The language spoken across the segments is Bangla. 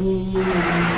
呜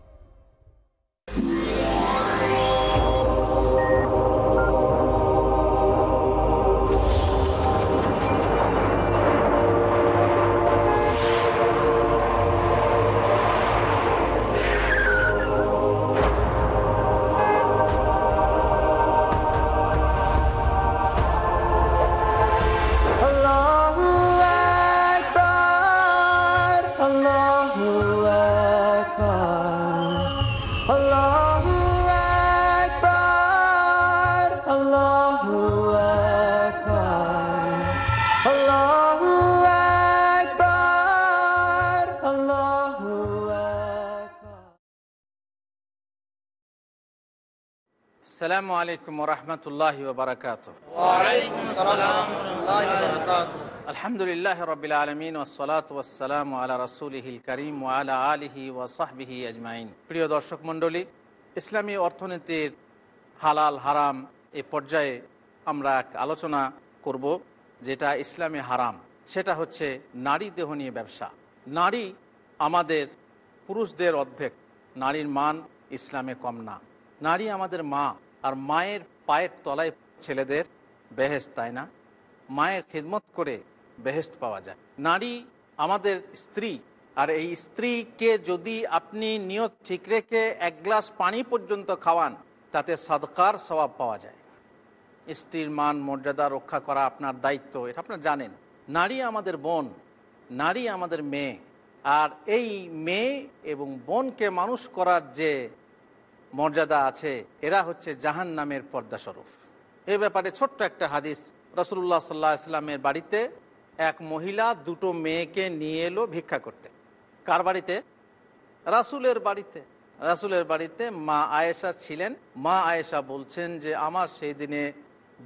আলাইকুম রহমতুল্লাহ বারকাত আলহামদুলিল্লাহ রবিল আলমিন ওসলাত ওসালাম আলা রসুলহিল করিম আলা আলিহি ওসাহবিহি আজমাইন। প্রিয় দর্শক মণ্ডলী ইসলামী অর্থনীতির হালাল হারাম এ পর্যায়ে আমরা এক আলোচনা করব যেটা ইসলামী হারাম। সেটা হচ্ছে নারী দেহ নিয়ে ব্যবসা। নারী আমাদের পুরুষদের অর্ধেক নারীর মান ইসলামে কম না। নারী আমাদের মা আর মায়ের পায়ের তলায় ছেলেদের বেহেস্ত তাই না? মায়ের খেদমত করে বেহেস্ত পাওয়া যায়। নারী আমাদের স্ত্রী, আর এই স্ত্রীকে যদি আপনি নিয়ত ঠিক রেখে এক গ্লাস পানি পর্যন্ত খাওয়ান, তাতে সদকার স্বভাব পাওয়া যায়। স্ত্রীর মান, মর্যাদা রক্ষা করা আপনার দায়িত্ব, এটা আপনারা জানেন। নারী আমাদের বোন, নারী আমাদের মেয়ে, আর এই মেয়ে এবং বোনকে মানুষ করার যে মর্যাদা আছে, এরা হচ্ছে জাহান নামের পর্দাস্বরূপ। এ ব্যাপারে ছোট্ট একটা হাদিস রসুল্লাহ সাল্লাহ ইসলামের বাড়িতে এক মহিলা দুটো মেয়েকে নিয়ে এলো ভিক্ষা করতে। কার বাড়িতে? রাসুলের বাড়িতে। রাসুলের বাড়িতে মা আয়েশা ছিলেন। মা আয়েশা বলছেন যে, আমার সেই দিনে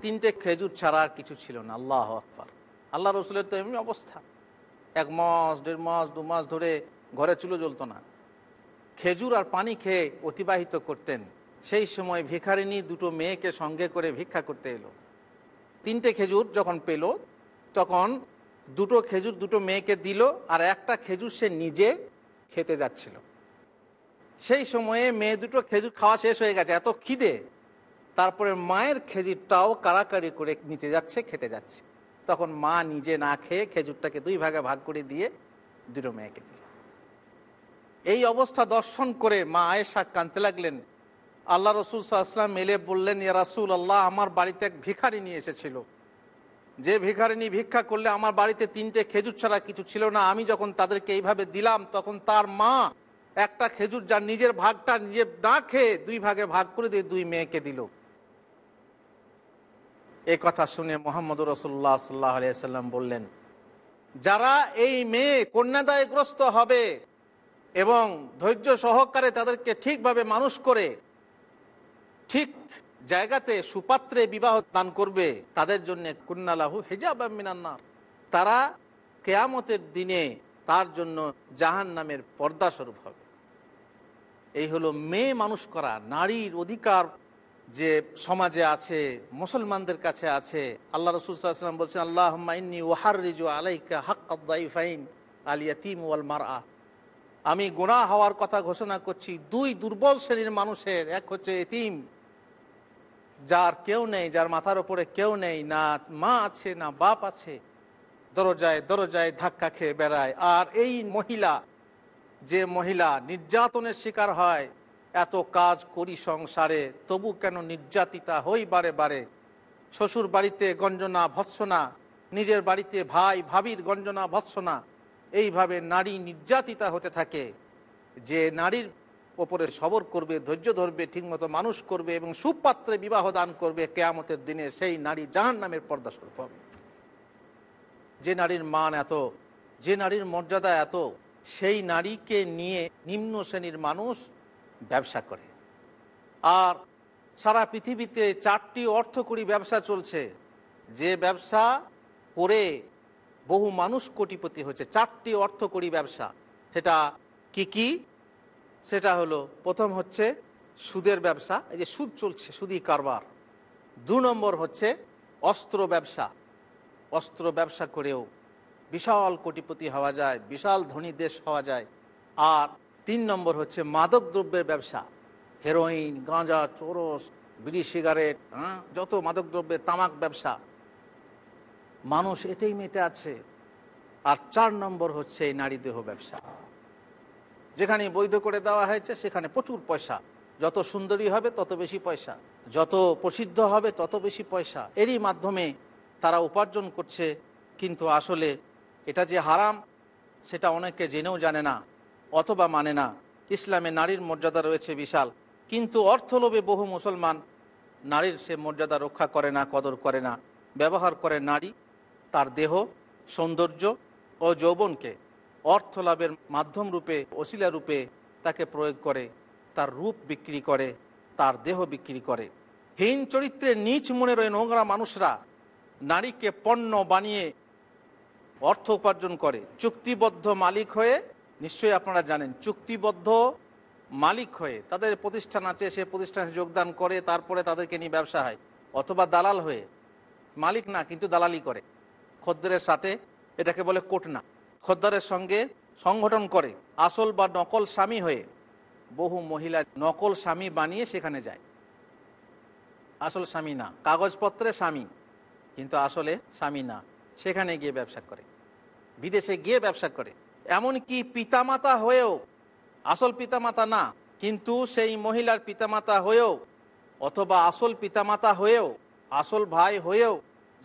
তিনটে খেজুর ছাড়া আর কিছু ছিল না, আল্লাহ আকবর। আল্লাহ রসুলের তো এমনি অবস্থা। এক মাস, দেড় মাস, দু মাস ধরে ঘরে চুলো জ্বলতো না। খেজুর আর পানি খেয়ে অতিবাহিত করতেন। সেই সময় ভিখারিনী দুটো মেয়েকে সঙ্গে করে ভিক্ষা করতে এলো। তিনটে খেজুর যখন পেল, তখন দুটো খেজুর দুটো মেয়েকে দিল আর একটা খেজুর সে নিজে খেতে যাচ্ছিল। সেই সময়ে মেয়ে দুটো খেজুর খাওয়া শেষ হয়ে গেছে, এত খিদে। তারপরে মায়ের খেজুরটাও কাড়াকাড়ি করে নিতে যাচ্ছে, খেতে যাচ্ছে। তখন মা নিজে না খেয়ে খেজুরটাকে দুই ভাগে ভাগ করে দিয়ে দুটো মেয়েকে দিল। এই অবস্থা দর্শন করে মা আয়েশা কানতে লাগলেন। আল্লাহ রসুল সাল্লাম এলে বললেন, ইয়া রাসুল আল্লাহ, আমার বাড়িতে এক ভিখারি নিয়ে এসেছিল। যে ভিখারিনী ভিক্ষা করলে আমার বাড়িতে তিনটে খেজুর ছাড়া কিছু ছিল না। আমি যখন তাদেরকে এইভাবে দিলাম, তখন তার মা একটা খেজুর যার নিজের ভাগটা নিজে না খেয়ে দুই ভাগে ভাগ করে দিয়ে দুই মেয়েকে দিল। এই কথা শুনে মোহাম্মদ রসুল্লাহ সাল্লাহ আলিয়াল্লাম বললেন, যারা এই মেয়ে কন্যাদায়গ্রস্ত হবে এবং ধৈর্য সহকারে তাদেরকে ঠিকভাবে মানুষ করে, ঠিক জায়গাতে সুপাত্রে বিবাহ দান করবে, তাদের জন্য কুন্নালাহু হেজাব মিনান্নার তারা কেয়ামতের দিনে তার জন্য জাহান নামের পর্দা স্বরূপ হবে। এই হলো মেয়ে মানুষ করা, নারীর অধিকার যে সমাজে আছে, মুসলমানদের কাছে আছে। আল্লাহ রসুল সাল্লাম বলছেন আল্লাহ ইন্নি ওয়াহার রিজু আলাইকা হাক্কাইফাইন আলিয়াতিম ওয়াল মার আমি গোড়া হওয়ার কথা ঘোষণা করছি। দুই দুর্বল শ্রেণির মানুষের, এক হচ্ছে এতিম, যার কেউ নেই, যার মাথার ওপরে কেউ নেই, না মা আছে, না বাপ আছে, দরজায় দরজায় ধাক্কা খেয়ে বেড়ায়। আর এই মহিলা, যে মহিলা নির্যাতনের শিকার হয়, এত কাজ করি সংসারে, তবু কেন নির্যাতিতা হই বারে বারে? শ্বশুর বাড়িতে গঞ্জনা ভৎসনা, নিজের বাড়িতে ভাই ভাবির গঞ্জনা ভৎসনা এইভাবে নারী নির্যাতিতা হতে থাকে। যে নারীর ওপরে সবর করবে, ধৈর্য ধরবে, ঠিকমতো মানুষ করবে এবং সুপাত্রে বিবাহ দান করবে, কেয়ামতের দিনে সেই নারী জাহান নামের পর্দা স্বরূপ হবে। যে নারীর মান এত, যে নারীর মর্যাদা এত, সেই নারীকে নিয়ে নিম্ন শ্রেণির মানুষ ব্যবসা করে। আর সারা পৃথিবীতে চারটি অর্থকরী ব্যবসা চলছে। যে ব্যবসা করে বহু মানুষ কোটিপতি হচ্ছে চারটি অর্থকরী ব্যবসা। সেটা কি কি? সেটা হলো, প্রথম হচ্ছে সুদের ব্যবসা, এই যে সুদ চলছে, সুদি কারবার। দু নম্বর হচ্ছে অস্ত্র ব্যবসা। অস্ত্র ব্যবসা করেও বিশাল কোটিপতি হওয়া যায়, বিশাল ধনী দেশ হওয়া যায়। আর তিন নম্বর হচ্ছে মাদক দ্রব্যের ব্যবসা। হেরোইন, গাঁজা, চোরস, বিড়ি, সিগারেট হ্যাঁ যত মাদক দ্রব্যের তামাক ব্যবসা। মানুষ এতেই মেতে আছে। আর চার নম্বর হচ্ছে এই নারী দেহ ব্যবসা। যেখানে বৈধ করে দেওয়া হয়েছে, সেখানে প্রচুর পয়সা। যত সুন্দরী হবে, তত বেশি পয়সা। যত প্রসিদ্ধ হবে, তত বেশি পয়সা। এরই মাধ্যমে তারা উপার্জন করছে। কিন্তু আসলে এটা যে হারাম, সেটা অনেকে জেনেও জানে না, অথবা মানে না। ইসলামে নারীর মর্যাদা রয়েছে বিশাল। কিন্তু অর্থলোভে বহু মুসলমান, নারীর সে মর্যাদা রক্ষা করে না, কদর করে না, ব্যবহার করে নারী। তার দেহ, সৌন্দর্য ও যৌবনকে অর্থ লাভের মাধ্যম রূপে অশিলা রূপে তাকে প্রয়োগ করে, তার রূপ বিক্রি করে, তার দেহ বিক্রি করে। হীন চরিত্রে নিচ মনের ওই নোংরা মানুষরা নারীকে পণ্য বানিয়ে অর্থ উপার্জন করে। চুক্তিবদ্ধ মালিক হয়ে, নিশ্চয়ই আপনারা জানেন, চুক্তিবদ্ধ মালিক হয়ে তাদের প্রতিষ্ঠান আছে, সে প্রতিষ্ঠানে যোগদান করে, তারপরে তাদেরকে নিয়ে ব্যবসা হয়। অথবা দালাল হয়ে, মালিক না, কিন্তু দালালি করে। খদ্দের সাথে এটাকে বলে কোটনা। খদ্দারের সঙ্গে সংগঠন করে, আসল বা নকল স্বামী হয়ে বহু মহিলা নকল স্বামী বানিয়ে সেখানে যায়। আসল স্বামী না, কাগজপত্রে স্বামী, কিন্তু আসলে স্বামী না, সেখানে গিয়ে ব্যবসা করে, বিদেশে গিয়ে ব্যবসা করে। এমনকি পিতামাতা হয়েও, আসল পিতামাতা না, কিন্তু সেই মহিলার পিতামাতা হয়েও, অথবা আসল পিতামাতা হয়েও, আসল ভাই হয়েও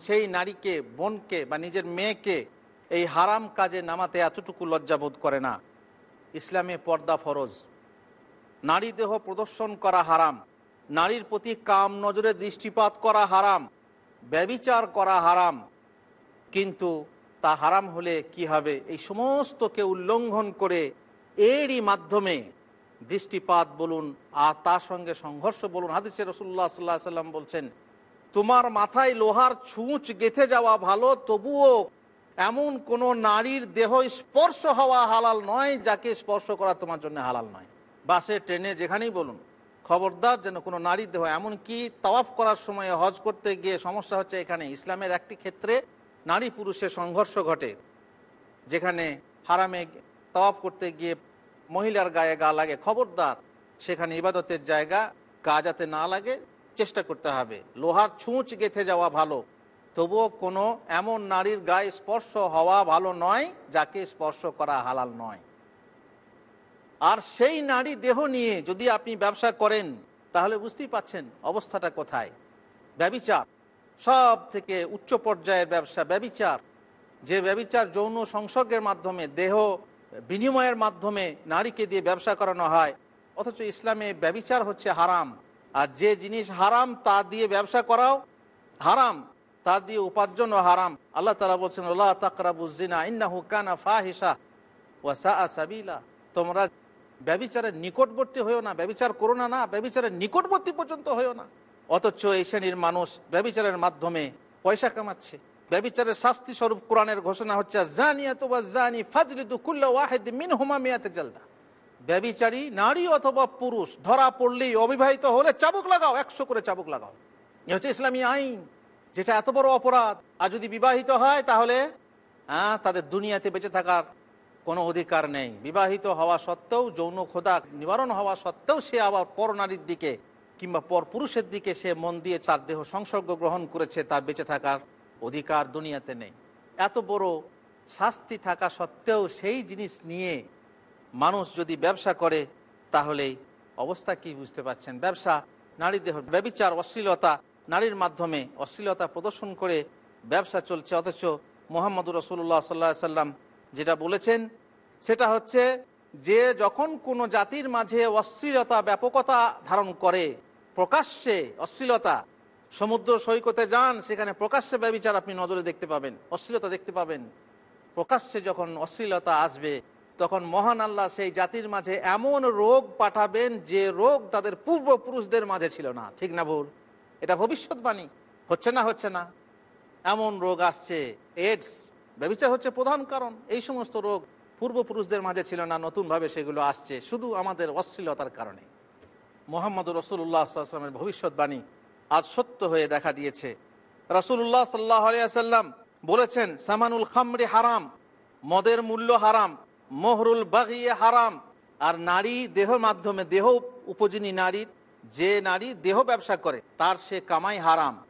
সেই নারীকে, বোনকে বা নিজের মেয়েকে এই হারাম কাজে নামাতে এতটুকু লজ্জাবোধ করে না। ইসলামে পর্দা ফরজ। নারী দেহ প্রদর্শন করা হারাম। নারীর প্রতি কাম নজরে দৃষ্টিপাত করা হারাম। ব্যবিচার করা হারাম। কিন্তু তা হারাম হলে কি হবে? এই সমস্তকে উল্লঙ্ঘন করে এরই মাধ্যমে দৃষ্টিপাত বলুন আর তার সঙ্গে সংঘর্ষ বলুন। হাদিসে রসুল্লাহ সাল্লাহ সাল্লাম বলছেন তোমার মাথায় লোহার ছুঁচ গেথে যাওয়া ভালো, তবুও এমন কোনো নারীর দেহ স্পর্শ হওয়া হালাল নয়, যাকে স্পর্শ করা তোমার জন্য হালাল নয়। বাসে, ট্রেনে, যেখানেই বলুন, খবরদার যেন কোনো নারীর দেহ, এমনকি তাওয়াফ করার সময় হজ করতে গিয়ে সমস্যা হচ্ছে এখানে। ইসলামের একটি ক্ষেত্রে নারী পুরুষের সংঘর্ষ ঘটে, যেখানে হারামে তাওয়াফ করতে গিয়ে মহিলার গায়ে গা লাগে। খবরদার, সেখানে ইবাদতের জায়গা গা যাতে না লাগে চেষ্টা করতে হবে। লোহার ছুঁচ গেথে যাওয়া ভালো। তবুও কোনো এমন নারীর গায়ে স্পর্শ হওয়া ভালো নয়, যাকে স্পর্শ করা হালাল নয়। আর সেই নারী দেহ নিয়ে যদি আপনি ব্যবসা করেন, তাহলে বুঝতেই পাচ্ছেন অবস্থাটা কোথায়। ব্যবিচার। সব থেকে উচ্চ পর্যায়ের ব্যবসা ব্যবিচার। যে ব্যবিচার যৌন সংসর্গের মাধ্যমে, দেহ বিনিময়ের মাধ্যমে নারীকে দিয়ে ব্যবসা করানো হয়, অথচ ইসলামে ব্যবিচার হচ্ছে হারাম। আর যে জিনিস হারাম, তা দিয়ে ব্যবসা করাও হারাম, তা দিয়ে উপার্জনও হারাম। আল্লাহ তালা বলছেন আল্লাহ তাকরাবুজিনা ইন্নাহু কানা ফাহিসা ওয়াসা সাবিলা। তোমরা ব্যবিচারের নিকটবর্তী হয়েও না, ব্যবিচার করো না না, ব্যবিচারের নিকটবর্তী পর্যন্ত হয়েও না। অথচ এই শ্রেণির মানুষ ব্যবিচারের মাধ্যমে পয়সা কামাচ্ছে। ব্যবিচারের শাস্তি স্বরূপ কোরআনের ঘোষণা হচ্ছে জানিয়াত ওয়া জানি ফাজলিদু কুল্লা ওয়াহিদ মিন হুমা মিয়াতে জালদা। ব্যবিচারী, নারী অথবা পুরুষ, ধরা পড়লেই অবিবাহিত হলে চাবুক লাগাও, একশো করে চাবুক লাগাও। এ হচ্ছে ইসলামী আইন, যেটা এত বড় অপরাধ। আর যদি বিবাহিত হয় তাহলে হ্যাঁ তাদের দুনিয়াতে বেঁচে থাকার কোনো অধিকার নেই। বিবাহিত হওয়া সত্ত্বেও, যৌন খোদা নিবারণ হওয়া সত্ত্বেও সে আবার পর নারীর দিকে কিংবা পর পুরুষের দিকে সে মন দিয়ে চার দেহ সংসর্গ গ্রহণ করেছে, তার বেঁচে থাকার অধিকার দুনিয়াতে নেই। এত বড় শাস্তি থাকা সত্ত্বেও সেই জিনিস নিয়ে মানুষ যদি ব্যবসা করে, তাহলে অবস্থা কি বুঝতে পাচ্ছেন ব্যবসা নারী দেহ, ব্যবিচার, অশ্লীলতা, নারীর মাধ্যমে অশ্লীলতা প্রদর্শন করে ব্যবসা চলছে। অথচ মোহাম্মদ রসুল্লাহ সাল্লাহ সাল্লাম যেটা বলেছেন, সেটা হচ্ছে যে যখন কোনো জাতির মাঝে অশ্লীলতা, ব্যাপকতা ধারণ করে, প্রকাশ্যে অশ্লীলতা, সমুদ্র সৈকতে যান, সেখানে প্রকাশ্যে ব্যবিচার আপনি নজরে দেখতে পাবেন, অশ্লীলতা দেখতে পাবেন। প্রকাশ্যে যখন অশ্লীলতা আসবে তখন মহান আল্লাহ সেই জাতির মাঝে এমন রোগ পাঠাবেন যে রোগ তাদের পূর্বপুরুষদের মাঝে ছিল না। ঠিক না ভুল? এটা ভবিষ্যৎবাণী। হচ্ছে না হচ্ছে না। এমন রোগ আসছে এডস ব্যবচার হচ্ছে প্রধান কারণ। এই সমস্ত রোগ পূর্বপুরুষদের মাঝে ছিল না, নতুনভাবে সেগুলো আসছে, শুধু আমাদের অশ্লীলতার কারণে। মোহাম্মদ রসুল্লাহ আসলামের ভবিষ্যৎবাণী আজ সত্য হয়ে দেখা দিয়েছে। রসুল্লাহ সাল্লাহ আলিয়াল্লাম বলেছেন, সামানুল খামরি হারাম, মদের মূল্য হারাম মোহরুল বাগিয়ে হারাম। আর নারী দেহ মাধ্যমে, দেহ উপজনী নারীর যে নারী দেহ ব্যবসা করে, তার সে কামাই হারাম।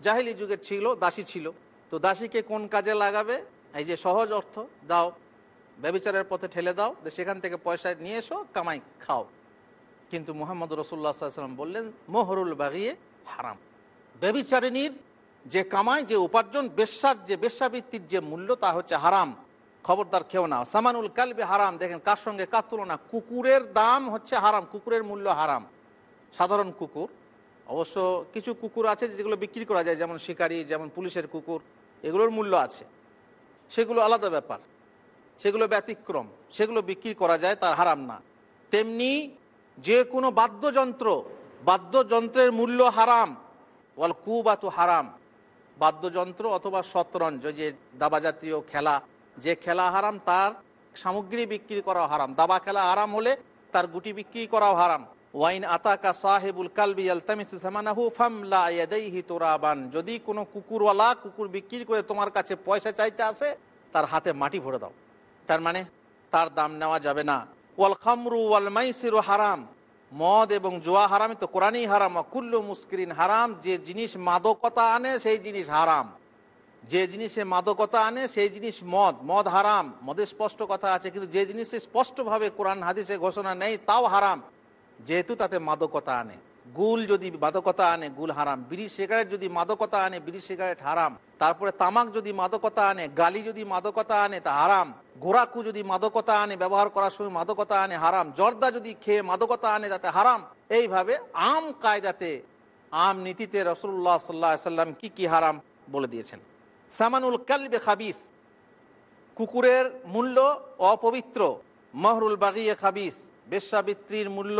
জাহিলি যুগের ছিল, দাসী ছিল। তো দাসীকে কোন কাজে লাগাবে? এই যে সহজ অর্থ, দাও। ব্যবচারের পথে ঠেলে দাও। সেখান থেকে পয়সা নিয়ে এসো, কামাই খাও। কিন্তু মোহাম্মদ রসুল্লাহ সাল্লাম বললেন, মোহরুল বাগিয়ে হারাম। ব্যবিচারিণীর যে কামাই, যে উপার্জন, বেশ্যার যে, বেশ্যাবৃত্তির যে মূল্য, তা হচ্ছে হারাম। খবরদার খেও না। সামানুল কালবে হারাম, দেখেন কার সঙ্গে কার তুলনা? কুকুরের দাম হচ্ছে হারাম, কুকুরের মূল্য হারাম। সাধারণ কুকুর। অবশ্য কিছু কুকুর আছে যেগুলো বিক্রি করা যায়, যেমন শিকারি, যেমন পুলিশের কুকুর, এগুলোর মূল্য আছে। সেগুলো আলাদা ব্যাপার। সেগুলো ব্যতিক্রম। সেগুলো বিক্রি করা যায়, তার হারাম না। তেমনি যে কোনো বাদ্যযন্ত্র, বাদ্যযন্ত্রের মূল্য হারাম। ওয়াল কুবাতু হারাম। বাদ্যযন্ত্র অথবা শতরঞ্জ যে দাবা জাতীয় খেলা যে খেলা হারাম, তার সামগ্রী বিক্রি করা হারাম। দাবা খেলা হারাম হলে তার গুটি বিক্রি করাও হারাম। ওয়াইন আতাকা সাহেবুল কালবি আলতামিসু সামানাহু ফামলা ইয়াদাইহি তুরাবান। যদি কোনো কুকুরওয়ালা কুকুর বিক্রি করে তোমার কাছে পয়সা চাইতে আসে, তার হাতে মাটি ভরে দাও। তার মানে তার দাম নেওয়া যাবে না। ওয়াল খামরু ওয়াল মাইসিরু হারাম। মদ এবং জোয়া হারাম তো কোরআনই হারাম। কুল্লু মুস্কিরিন হারাম। যে জিনিস মাদকতা আনে, সেই জিনিস হারাম। যে জিনিসে মাদকতা আনে, সেই জিনিস মদ। মদ হারাম। মদের স্পষ্ট কথা আছে, কিন্তু যে জিনিসে স্পষ্টভাবে কোরআন, হাদিসে ঘোষণা নেই, তাও হারাম। যেহেতু তাতে মাদকতা আনে। গুল যদি মাদকতা আনে, গুল হারাম। বিড়ি সিগারেট যদি মাদকতা আনে, বিড়ি সিগারেট হারাম। তারপরে তামাক যদি মাদকতা আনে, গালি যদি মাদকতা আনে, তা হারাম। গোরাকু যদি মাদকতা আনে, ব্যবহার করার সময় মাদকতা আনে, হারাম। জর্দা যদি খেয়ে মাদকতা আনে, তাতে হারাম। এইভাবে আম কায়দাতে, আম নীতিতে রসুল্লাহ সাল্লাহ সাল্লাম কি কি হারাম বলে দিয়েছেন? সামানুল কালবে খাবিস, কুকুরের মূল্য অপবিত্র। মহরুল বাগিয়ে খাবিস, বেশ্যাবৃত্তির মূল্য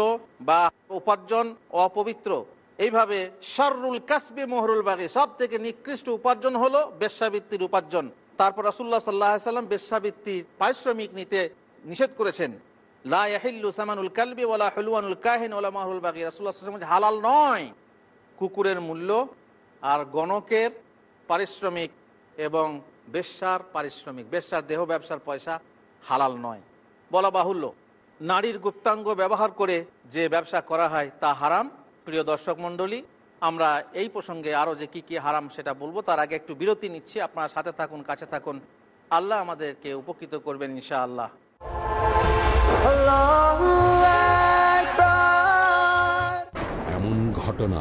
বা উপার্জন অপবিত্র। এইভাবে শাররুল কাসবে মহরুল বাগি সব থেকে নিকৃষ্ট উপার্জন হলো বেশ্যাবৃত্তির উপার্জন। তারপর রাসুল্লাহ সাল্লাহ সাল্লাম বেশ্যাবৃত্তির পারিশ্রমিক নিতে নিষেধ করেছেন। লা ইয়াহিল্লু সামানুল কালবি ওলা হলুয়ানুল কাহিন ওলা মহরুল বাগি রাসুল্লাহ হালাল নয়। কুকুরের মূল্য আর গণকের পারিশ্রমিক এবং বেশ্যার পারিশ্রমিক, বেশ্যার দেহ ব্যবসার পয়সা হালাল নয়। বলা বাহুল্য, নারীর গুপ্তাঙ্গ ব্যবহার করে যে ব্যবসা করা হয় তা হারাম। প্রিয় দর্শক মণ্ডলী, আমরা এই প্রসঙ্গে আরও যে কি কি হারাম সেটা বলব, তার আগে একটু বিরতি নিচ্ছি। আপনারা সাথে থাকুন, কাছে থাকুন। আল্লাহ আমাদেরকে উপকৃত করবেন ইনশাআল্লাহ। আল্লাহ এমন ঘটনা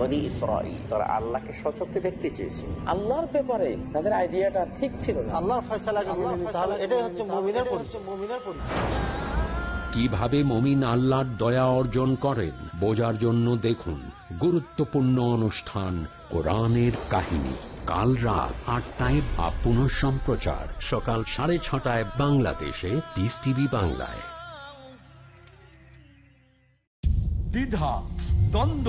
বনি ইসরাইল তারা আল্লাহকে সচক্ষে দেখতে চেয়েছে। আল্লাহর ব্যাপারে তাদের আইডিয়াটা ঠিক ছিল না। আল্লাহর ফয়সালাকে মেনে নিতে হবে এটাই হচ্ছে মুমিনের মুমিনের কীভাবে মমিন আল্লাহর দয়া অর্জন করেন বোঝার জন্য দেখুন গুরুত্বপূর্ণ অনুষ্ঠান কোরআনের কাহিনী। কাল রাত আটটায় বা পুনঃ সম্প্রচার সকাল সাড়ে ছটায় বাংলাদেশে পিস টিভি বাংলায়। দ্বিধা দ্বন্দ্ব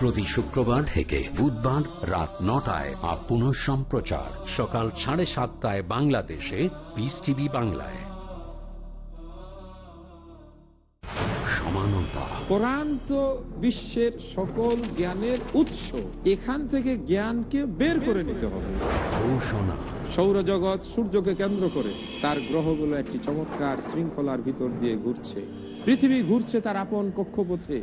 প্রতি শুক্রবার থেকে বুধবার রাত নটায় আর পুনঃ সম্প্রচার। সকাল সাড়ে সাতটায় বাংলাদেশে পিস টিভি বাংলায়। সমানতা। কোরআন তো বিশ্বের সকল জ্ঞানের উৎস এখান থেকে জ্ঞানকে বের করে নিতে হবে। ঘোষণা। সৌরজগৎ সূর্যকে কেন্দ্র করে তার গ্রহগুলো একটি চমৎকার শৃঙ্খলার ভিতর দিয়ে ঘুরছে। পৃথিবী ঘুরছে তার আপন কক্ষপথে।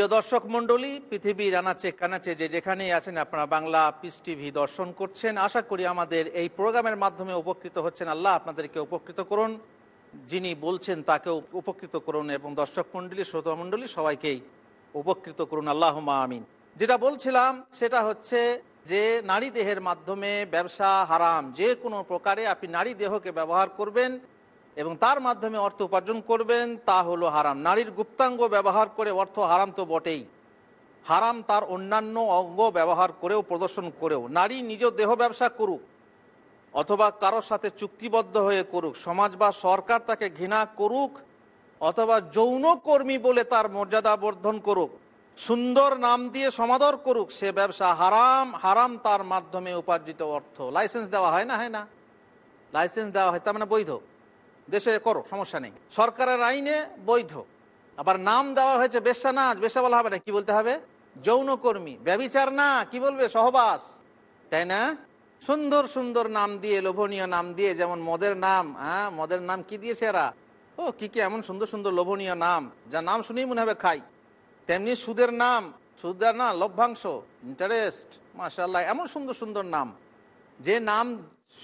প্রিয় দর্শক মণ্ডলী, পৃথিবীর আনাচে কানাচে যে যেখানেই আছেন আপনারা বাংলা পিস টিভি দর্শন করছেন। আশা করি আমাদের এই প্রোগ্রামের মাধ্যমে উপকৃত হচ্ছেন আল্লাহ, আপনাদেরকে উপকৃত করুন। যিনি বলছেন তাকেও উপকৃত করুন এবং দর্শক মণ্ডলী, শ্রোতা মণ্ডলী, সবাইকেই উপকৃত করুন। আল্লাহ আমিন। যেটা বলছিলাম সেটা হচ্ছে যে নারী দেহের মাধ্যমে ব্যবসা হারাম। যে কোনো প্রকারে আপনি নারী দেহকে ব্যবহার করবেন এবং তার মাধ্যমে অর্থ উপার্জন করবেন, তা হলো হারাম। নারীর গুপ্তাঙ্গ ব্যবহার করে অর্থ হারাম তো বটেই। হারাম তার অন্যান্য অঙ্গ ব্যবহার করেও, প্রদর্শন করেও। নারী নিজ দেহ ব্যবসা করুক, অথবা কারোর সাথে চুক্তিবদ্ধ হয়ে করুক, সমাজ বা সরকার তাকে ঘৃণা করুক, অথবা যৌন কর্মী বলে তার মর্যাদা বর্ধন করুক, সুন্দর নাম দিয়ে সমাদর করুক, সে ব্যবসা হারাম হারাম তার মাধ্যমে উপার্জিত অর্থ। লাইসেন্স দেওয়া হয় না হয় না। লাইসেন্স দেওয়া হয়, তার মানে বৈধ। দেশে করো, সমস্যা নেই। সরকারের আইনে বৈধ। আবার নাম দেওয়া হয়েছে বেশ্যা নাচ, বেশ্যা বলা হবে না, কি বলতে হবে? যৌনকর্মী, ব্যবিচার না, কি বলবে? সহবাস। তাই না? সুন্দর সুন্দর নাম দিয়ে, লোভনীয় নাম দিয়ে, যেমন মদের নাম হ্যাঁ মদের নাম কি দিয়েছে এরা? ও, কি কি এমন সুন্দর সুন্দর, লোভনীয় নাম, যা নাম শুনেই মনে হবে খাই। তেমনি সুদের নাম সুদের না, লভ্যাংশ ইন্টারেস্ট মাশাল্লাহ এমন সুন্দর সুন্দর নাম, যে নাম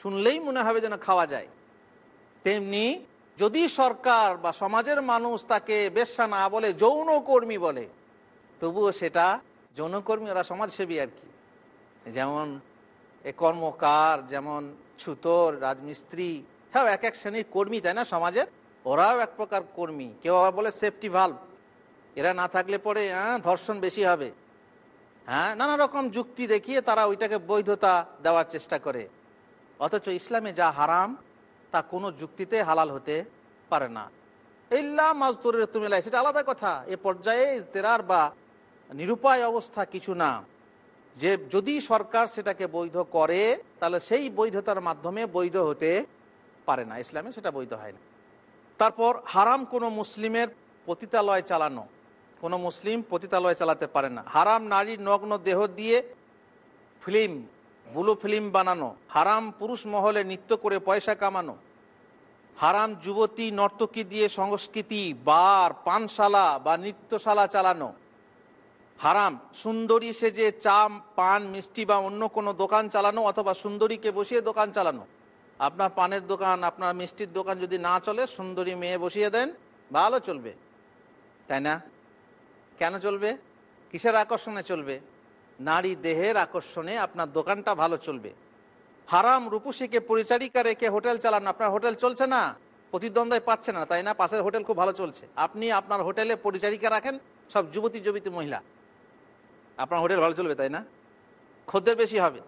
শুনলেই মনে হবে যেন খাওয়া যায়। তেমনি যদি সরকার বা সমাজের মানুষ তাকে বেশ্যা না বলে, যৌনকর্মী বলে, তবুও সেটা যৌনকর্মী, ওরা সমাজসেবী আর কি। যেমন এ কর্মকার, যেমন ছুতর, রাজমিস্ত্রি হ্যাঁ এক এক শ্রেণির কর্মী, তাই না সমাজের? ওরাও এক প্রকার কর্মী। কেউ আবার বলে সেফটি ভাল্ব। এরা না থাকলে পরে হ্যাঁ ধর্ষণ বেশি হবে। হ্যাঁ নানা রকম যুক্তি দেখিয়ে তারা ওইটাকে বৈধতা দেওয়ার চেষ্টা করে। অথচ ইসলামে যা হারাম তা কোনো যুক্তিতে হালাল হতে পারে না। ইল্লা মাজদুরের তুমি লাই সেটা আলাদা কথা। এ পর্যায়ে ইজতেরার বা নিরুপায় অবস্থা কিছু না। যে যদি সরকার সেটাকে বৈধ করে, তাহলে সেই বৈধতার মাধ্যমে বৈধ হতে পারে না। ইসলামে সেটা বৈধ হয় না। তারপর হারাম কোনো মুসলিমের পতিতালয় চালানো। কোনো মুসলিম পতিতালয় চালাতে পারে না। হারাম নারীর নগ্ন দেহ দিয়ে ফিল্ম, বুলো ফিল্ম বানানো। হারাম পুরুষ মহলে নৃত্য করে পয়সা কামানো। হারাম যুবতী নর্তকী দিয়ে সংস্কৃতি, বার, পানশালা বা নৃত্যশালা চালানো। হারাম, সুন্দরী সেজে চা পান, মিষ্টি বা অন্য কোনো দোকান চালানো অথবা সুন্দরীকে বসিয়ে দোকান চালানো। আপনার পানের দোকান, আপনার মিষ্টির দোকান যদি না চলে, সুন্দরী মেয়ে বসিয়ে দেন, ভালো চলবে। তাই না? কেন চলবে? কিসের আকর্ষণে চলবে? নারী দেহের আকর্ষণে আপনার দোকানটা ভালো চলবে। হারাম রূপসীকে পরিচারিকা রেখে হোটেল চালানো, আপনার হোটেল চলছে না? প্রতিদ্বন্দ্বায় পাচ্ছে না, তাই না? পাশের হোটেল খুব ভালো চলছে। আপনি আপনার হোটেলে পরিচারিকা রাখেন, সব যুবতী যুবতী মহিলা। আপনার হোটেল ভালো চলবে, তাই না? খদ্দের বেশি হবে।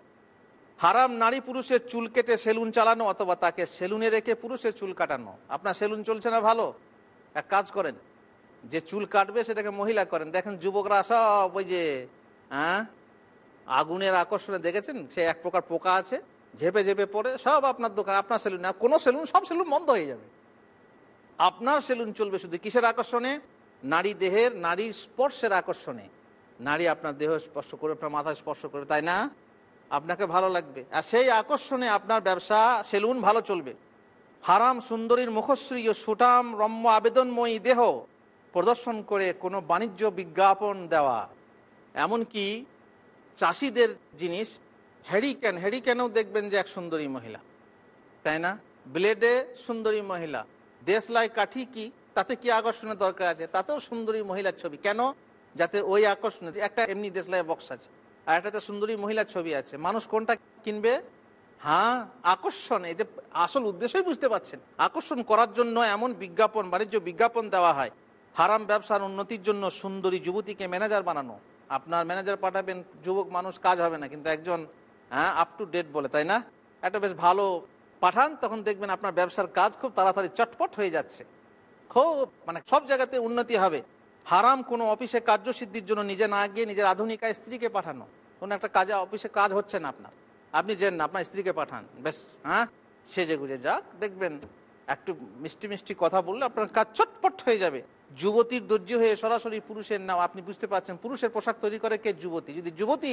হারাম নারী পুরুষের চুল কেটে সেলুন চালানো অথবা তাকে সেলুনে রেখে পুরুষের চুল কাটানো। আপনার সেলুন চলছে না, ভালো? এক কাজ করেন, যে চুল কাটবে সেটাকে মহিলা করেন। দেখেন যুবকরা সব ওই যে হ্যাঁ? আগুনের আকর্ষণে দেখেছেন? সে এক প্রকার পোকা আছে। ঝেপে ঝেপে পড়ে, সব আপনার দোকান, আপনার সেলুন না কোনো সেলুন সব সেলুন বন্ধ হয়ে যাবে। আপনার সেলুন চলবে শুধু কিসের আকর্ষণে? নারী দেহের নারীর স্পর্শের আকর্ষণে। নারী আপনার দেহ স্পর্শ করে, আপনার মাথা স্পর্শ করে, তাই না? আপনাকে ভালো লাগবে। আর সেই আকর্ষণে আপনার ব্যবসা সেলুন ভালো চলবে। হারাম সুন্দরীর মুখশ্রী ও সুটাম রম্য আবেদনময়ী দেহ প্রদর্শন করে কোনো বাণিজ্য বিজ্ঞাপন দেওয়া। এমনকি চাষিদের জিনিস হ্যারিকেন, হ্যারিকেনেও দেখবেন যে এক সুন্দরী মহিলা। তাই না? ব্লেডে সুন্দরী মহিলা। দেশলাই কাঠি কি? তাতে কি আকর্ষণের দরকার আছে? তাতেও সুন্দরী মহিলার ছবি। কেন? যাতে ওই আকর্ষণ একটা এমনি দেশলাই বক্স আছে। আর একটাতে সুন্দরী মহিলার ছবি আছে। মানুষ কোনটা কিনবে? হ্যাঁ আকর্ষণ। এতে আসল উদ্দেশ্যই বুঝতে পারছেন। আকর্ষণ করার জন্য এমন বিজ্ঞাপন, বাণিজ্য বিজ্ঞাপন দেওয়া হয়। হারাম ব্যবসার উন্নতির জন্য সুন্দরী যুবতীকে ম্যানেজার বানানো। আপনার ম্যানেজার পাঠাবেন, যুবক মানুষ কাজ হবে না। কিন্তু একজন হ্যাঁ আপ টু ডেট বলে, তাই না? একটা বেশ ভালো পাঠান, তখন দেখবেন আপনার ব্যবসার কাজ খুব তাড়াতাড়ি চটপট হয়ে যাচ্ছে। খুব মানে সব জায়গাতে উন্নতি হবে। হারাম কোনো অফিসে কার্যসিদ্ধির জন্য নিজে না গিয়ে নিজের আধুনিকা স্ত্রীকে পাঠানো। কোনো একটা কাজে, অফিসে কাজ হচ্ছে না আপনার। আপনি যেন না, আপনার স্ত্রীকে পাঠান বেশ হ্যাঁ? সেজে গুজে যাক, দেখবেন একটু মিষ্টি মিষ্টি কথা বললে আপনার কাজ চটপট হয়ে যাবে। যুবতীর দর্জি হয়ে সরাসরি পুরুষের নাম, আপনি বুঝতে পারছেন, পুরুষের পোশাক তৈরি করে কে? যুবতী। যদি যুবতী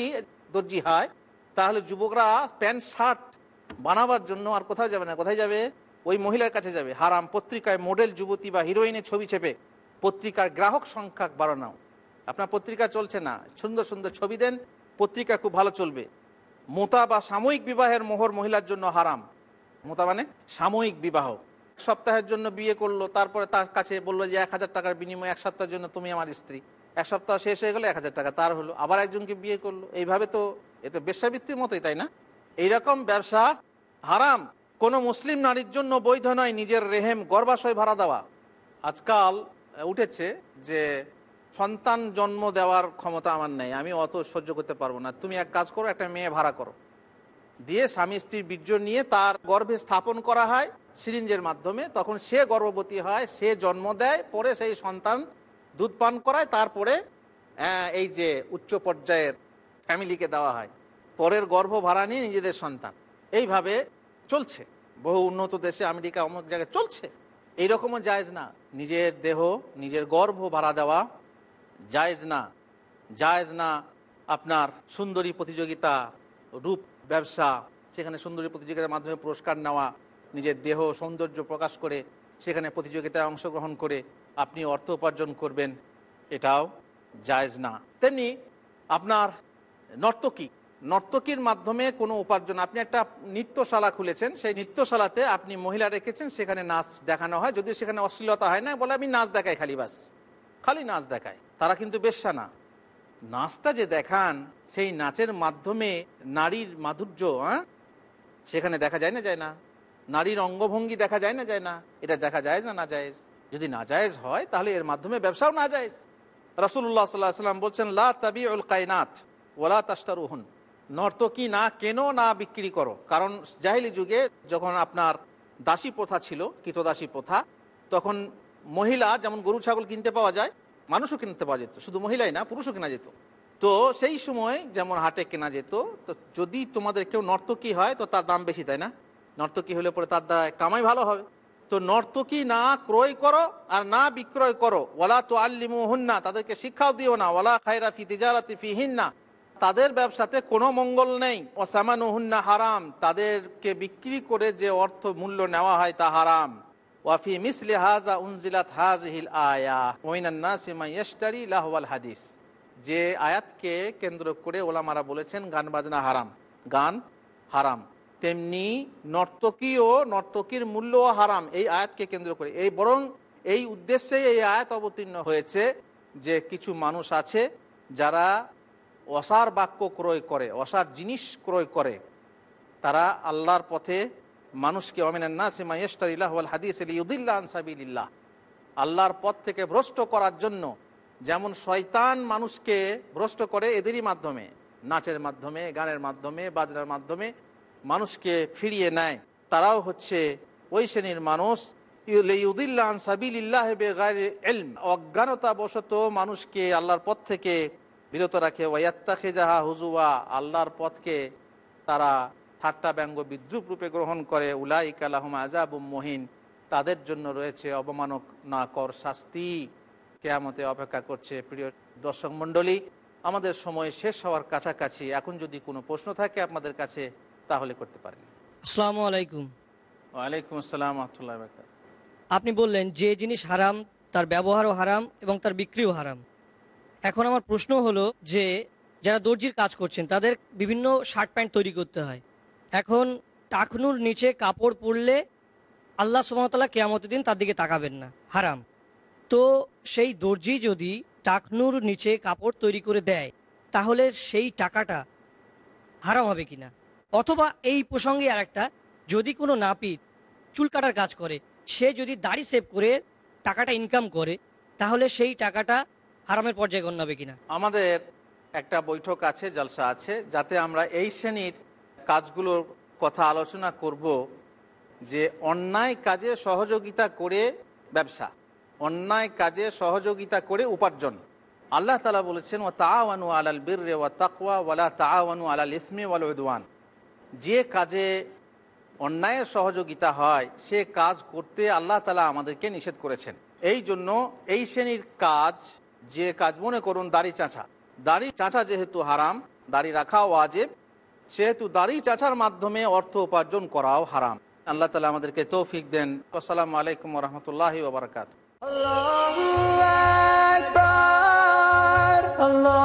দর্জি হয় তাহলে যুবকরা প্যান্ট, শার্ট বানাবার জন্য আর কোথাও যাবে না। কোথায় যাবে? ওই মহিলার কাছে যাবে। হারাম পত্রিকায় মডেল যুবতী বা হিরোইনের ছবি চেপে পত্রিকার গ্রাহক সংখ্যা বাড়ানো। আপনার পত্রিকা চলছে না। সুন্দর সুন্দর ছবি দেন। পত্রিকা খুব ভালো চলবে। মোতা বা সাময়িক বিবাহের মোহর মহিলার জন্য হারাম। মোতা মানে সাময়িক বিবাহ। এক সপ্তাহের জন্য বিয়ে করল, তারপরে তার কাছে বলল যে এক হাজার টাকার বিনিময়ে এক সপ্তাহের জন্য তুমি আমার স্ত্রী। এক সপ্তাহ শেষ হয়ে গেলো, এক হাজার টাকা তার হলো। আবার একজনকে বিয়ে করল। এইভাবে তো এ তো বেশ্যাবৃত্তির মতোই, তাই না? এইরকম ব্যবসা হারাম। কোনো মুসলিম নারীর জন্য বৈধ নয় নিজের রেহেম, গর্ভাশয় ভাড়া দেওয়া। আজকাল উঠেছে যে সন্তান জন্ম দেওয়ার ক্ষমতা আমার নেই, আমি অত সহ্য করতে পারব না। তুমি এক কাজ করো, একটা মেয়ে ভাড়া করো। দিয়ে স্বামী স্ত্রীর বীর্য নিয়ে তার গর্ভে স্থাপন করা হয় সিরিঞ্জের মাধ্যমে, তখন সে গর্ভবতী হয়, সে জন্ম দেয়, পরে সেই সন্তান দুধ পান করায়, তারপরে এই যে উচ্চ পর্যায়ের ফ্যামিলিকে দেওয়া হয়। পরের গর্ভ ভাড়া নিয়ে নিজেদের সন্তান। এইভাবে চলছে। বহু উন্নত দেশে আমেরিকা অমুক জায়গায় চলছে। এইরকমও জায়জ না। নিজের দেহ, নিজের গর্ভ ভাড়া দেওয়া জায়জ না। জায়জ না আপনার সুন্দরী প্রতিযোগিতা, রূপ, ব্যবসা, সেখানে সুন্দরী প্রতিযোগিতার মাধ্যমে পুরস্কার নেওয়া, নিজের দেহ সৌন্দর্য প্রকাশ করে, সেখানে প্রতিযোগিতায় অংশগ্রহণ করে আপনি অর্থ উপার্জন করবেন, এটাও জায়জ না। তেমনি আপনার নর্তকী। নর্তকীর মাধ্যমে কোনো উপার্জন আপনি একটা নৃত্যশালা খুলেছেন, সেই নৃত্যশালাতে আপনি মহিলা রেখেছেন, সেখানে নাচ দেখানো হয়। যদিও সেখানে অশ্লীলতা হয় না, বলে আমি নাচ দেখাই খালি বাস। খালি নাচ দেখায় তারা কিন্তু বেশ্যা না। নাচটা যে দেখান, সেই নাচের মাধ্যমে নারীর মাধুর্য হ্যাঁ সেখানে দেখা যায় না যায় না। নারীর অঙ্গভঙ্গি দেখা যায় না যায় না। এটা দেখা যায় না না যায়। যদি না জায়েজ হয়, তাহলে এর মাধ্যমে ব্যবসাও না যায়। রসুল্লাহ সাল্লাহ সাল্লাম বলছেন, লা তাবি উল কায়নাত। ওলা তাস্তারুহন নর্তকী না কেন না বিক্রি করো। কারণ জাহিলি যুগে যখন আপনার দাসী প্রথা ছিল, কৃতদাসী প্রথা, তখন মহিলা, যেমন গরু, ছাগল কিনতে পাওয়া যায়, মানুষও কিনতে পাওয়া যেত। শুধু মহিলাই না, পুরুষও কেনা যেত। তো সেই সময় যেমন হাটে কেনা যেত, তো যদি তোমাদের কেউ নর্তকী হয়, তো তার দাম বেশি, তাই না? নর্তকী হলে পরে তার দ্বারা কামাই ভালো হবে। তো নর্তকী না ক্রয় করো আর না বিক্রয় করো। ওলা তো আল্লিমু হুন্না তাদেরকে শিক্ষাও দিও না। ওলা খাইরা ফি তিজারাতি ফি হিন্না তাদের ব্যবসাতে কোনো মঙ্গল নেই। ওসামানু হুন্না হারাম। তাদেরকে বিক্রি করে যে অর্থ মূল্য নেওয়া হয় তা হারাম। ওয়াফি মিসলি হাজা উনজিলাত হাজহিল আয়া। ওইনান নাসিমা ইয়েস্টারি লাহওয়াল হাদিস। যে আয়াতকে কেন্দ্র করে ওলামারা বলেছেন, গান বাজনা হারাম। গান হারাম। তেমনি নর্তকীও, নর্তকীর মূল্যও হারাম। এই আয়াতকে কেন্দ্র করে। এই বরং এই উদ্দেশ্যে এই আয়াত অবতীর্ণ হয়েছে যে কিছু মানুষ আছে যারা অসার বাক্য ক্রয় করে, অসার জিনিস ক্রয় করে, তারা আল্লাহর পথে মানুষকে অমিনান্না সিমা ইস্তারিল্লাহ হাদিস আনসাবিল্লাহ আল্লাহর পথ থেকে ভ্রষ্ট করার জন্য যেমন শয়তান মানুষকে ভ্রষ্ট করে এদেরই মাধ্যমে, নাচের মাধ্যমে, গানের মাধ্যমে, বাজনার মাধ্যমে মানুষকে ফিরিয়ে নেয়, তারাও হচ্ছে ওই শ্রেণির মানুষ। ইউদিল্লাহ সাবিল্লাহ এলম অজ্ঞানতা বশত মানুষকে আল্লাহর পথ থেকে বিরত রাখে। ওয়াত্তা খেজাহা হুজুয়া আল্লাহর পথকে তারা ঠাট্টা ব্যঙ্গ বিদ্রুপ রূপে গ্রহণ করে। উলাই কালাহম আজাবুম মহিন। তাদের জন্য রয়েছে অবমানক না কর শাস্তি। কেয়ামতে অপেক্ষা করছে প্রিয় দর্শক মণ্ডলী। আমাদের সময় শেষ হওয়ার কাছাকাছি। এখন যদি কোনো প্রশ্ন থাকে আপনাদের কাছে তাহলে করতে পারেন। আসসালামু আলাইকুম। ওয়ালাইকুম আসসালাম রহমতুল্লাহ বরকাত আপনি বললেন যে জিনিস হারাম তার ব্যবহারও হারাম এবং তার বিক্রিও হারাম। এখন আমার প্রশ্ন হলো যে, যারা দর্জির কাজ করছেন, তাদের বিভিন্ন শার্ট প্যান্ট তৈরি করতে হয়। এখন টাকনুর নিচে কাপড় পরলে আল্লাহ সুমতলা কেয়ামতের দিন তার দিকে তাকাবেন না। হারাম। তো সেই দর্জি যদি টাকনুর নিচে কাপড় তৈরি করে দেয়, তাহলে সেই টাকাটা হারাম হবে কিনা? অথবা এই প্রসঙ্গে আর একটা যদি কোনো নাপিত চুল কাটার কাজ করে, সে যদি দাড়ি সেভ করে টাকাটা ইনকাম করে, তাহলে সেই টাকাটা হারামের পর্যায়ে গণ্য হবে কিনা? আমাদের একটা বৈঠক আছে, জলসা আছে, যাতে আমরা এই শ্রেণির কাজগুলোর কথা আলোচনা করব যে অন্যায় কাজে সহযোগিতা করে ব্যবসা, অন্যায় কাজে সহযোগিতা করে উপার্জন। আল্লাহ তালা বলেছেন ও তাওয়ানু আলাল বীর ও তাকওয়া ওয়ালা তাওয়ানু আলাল ইসমি ওয়াল উদওয়ান। যে কাজে অন্যায়ের সহযোগিতা হয়, সে কাজ করতে আল্লাহ তালা আমাদেরকে নিষেধ করেছেন। এই জন্য এই শ্রেণির কাজ যে কাজ মনে করুন, দাড়ি চাঁচা। দাড়ি চাঁচা যেহেতু হারাম, দাড়ি রাখাও আজেব সেহেতু দাড়ি চাঁচার মাধ্যমে অর্থ উপার্জন করাও হারাম। আল্লাহ তালা আমাদেরকে তৌফিক দেন। আসসালাম আলাইকুম রহমতুল্লাহ ওবরাকাত Allahu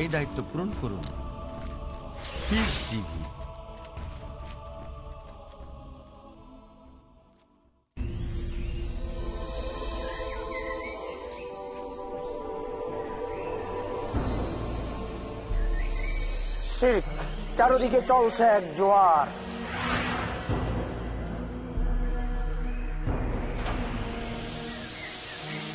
এই দায়িত্ব পূরণ করুন। পিস টিভি চারদিকে চলছে এক জোয়ার।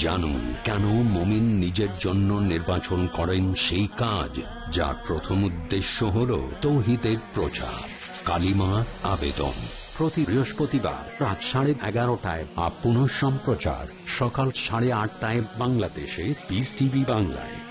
জানুন কেন মমিন নিজের জন্য নির্বাচন করেন সেই কাজ, যার প্রথম উদ্দেশ্য হল তৌহিতের প্রচার। কালিমা আবেদন। প্রতি বৃহস্পতিবার রাত সাড়ে এগারোটায় আপন পুনঃ সম্প্রচার সকাল সাড়ে আটটায় বাংলাদেশে পিস টিভি বাংলায়।